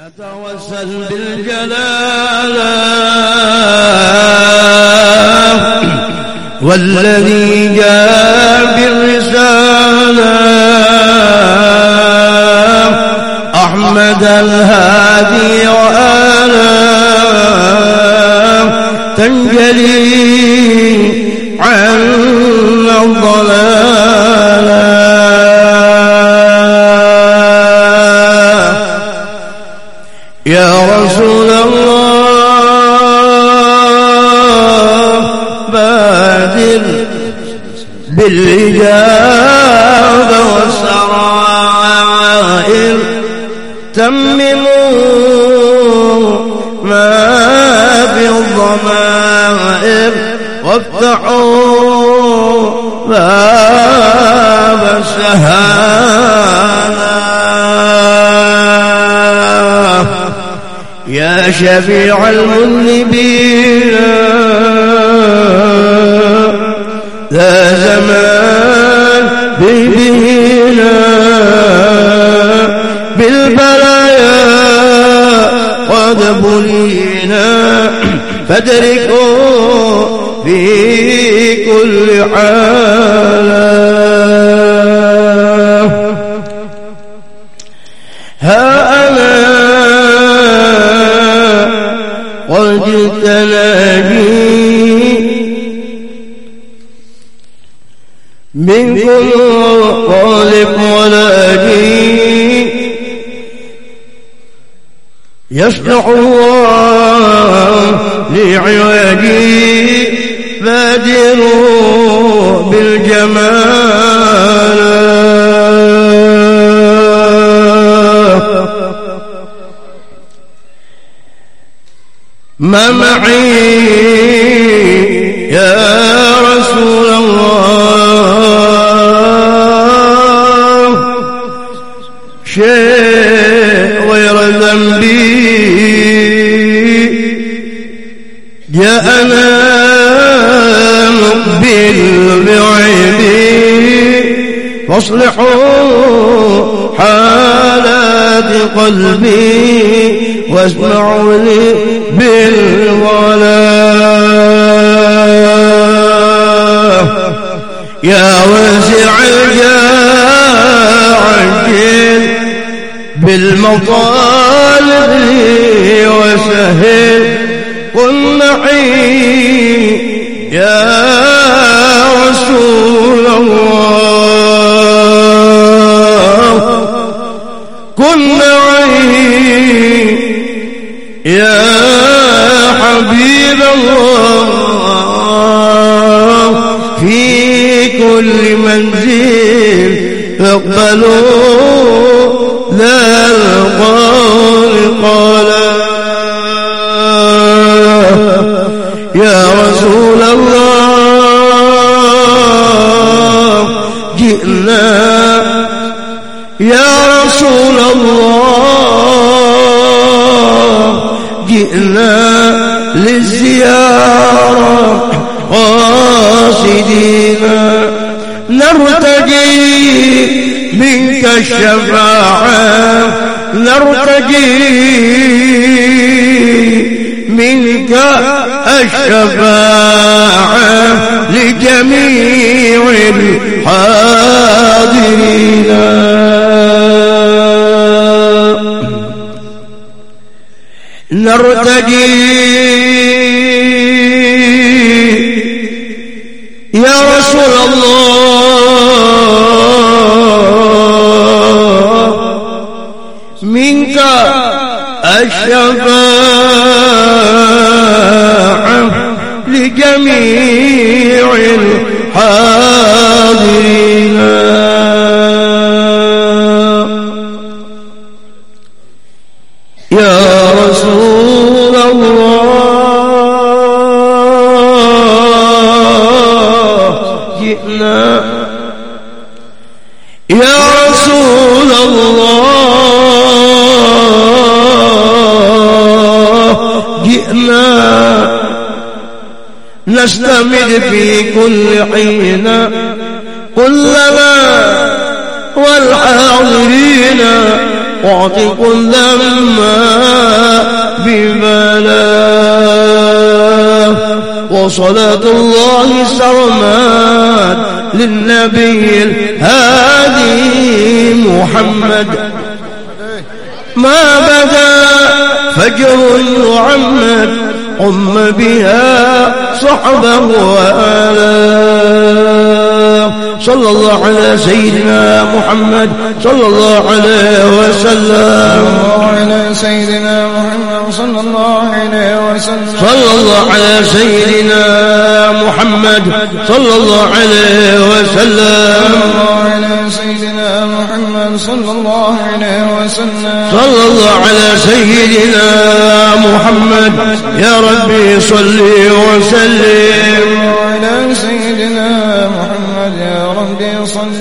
نتوسل بالجلالة والذي جاء بالرسالة. بادر بالإجابة والسرائر تمموا ما في الضمائر وافتحوا باب الشهادة. يا شفيع المذنبين. ذا زمان بيبينا بالبلايا قد بلينا فادركوا في كل حال منكم خالق ولاقي يصلح الله لعبادي بادروا بالجمال. ما معي يا رسول مقبل بعيبي فاصلحوا حالات قلبي واسمعوا لي بالولاء. يا واسع الجاعل بالمطالب لي وسهل معي يا رسول الله. كن معي يا حبيب الله. في كل منزل اقبلوا. جئنا للزيارة قاصدين نرتجي منك الشفاعة نرتجي منك الشفاعة لجميع الحاضرين نرتجي يا رسول الله منك الشفاعة لجميع الله جئنا. يا رسول الله جئنا. نستمد في كل حين. قل لنا والحاضرين. واعتق الذنب ببلاء. وصلاة الله سرمان للنبي الهادي محمد. ما بدا فجر يعمد قم بها صحبه وآله. صلى الله على سيدنا محمد صلى الله عليه وسلم. على سيدنا محمد صلى الله عليه وسلم. صلى الله على سيدنا محمد صلى الله عليه وسلم. سيدنا محمد صلى الله عليه وسلم صلى الله على سيدنا محمد. يا ربي صل وسلم. على سيدنا محمد. يا ربي صل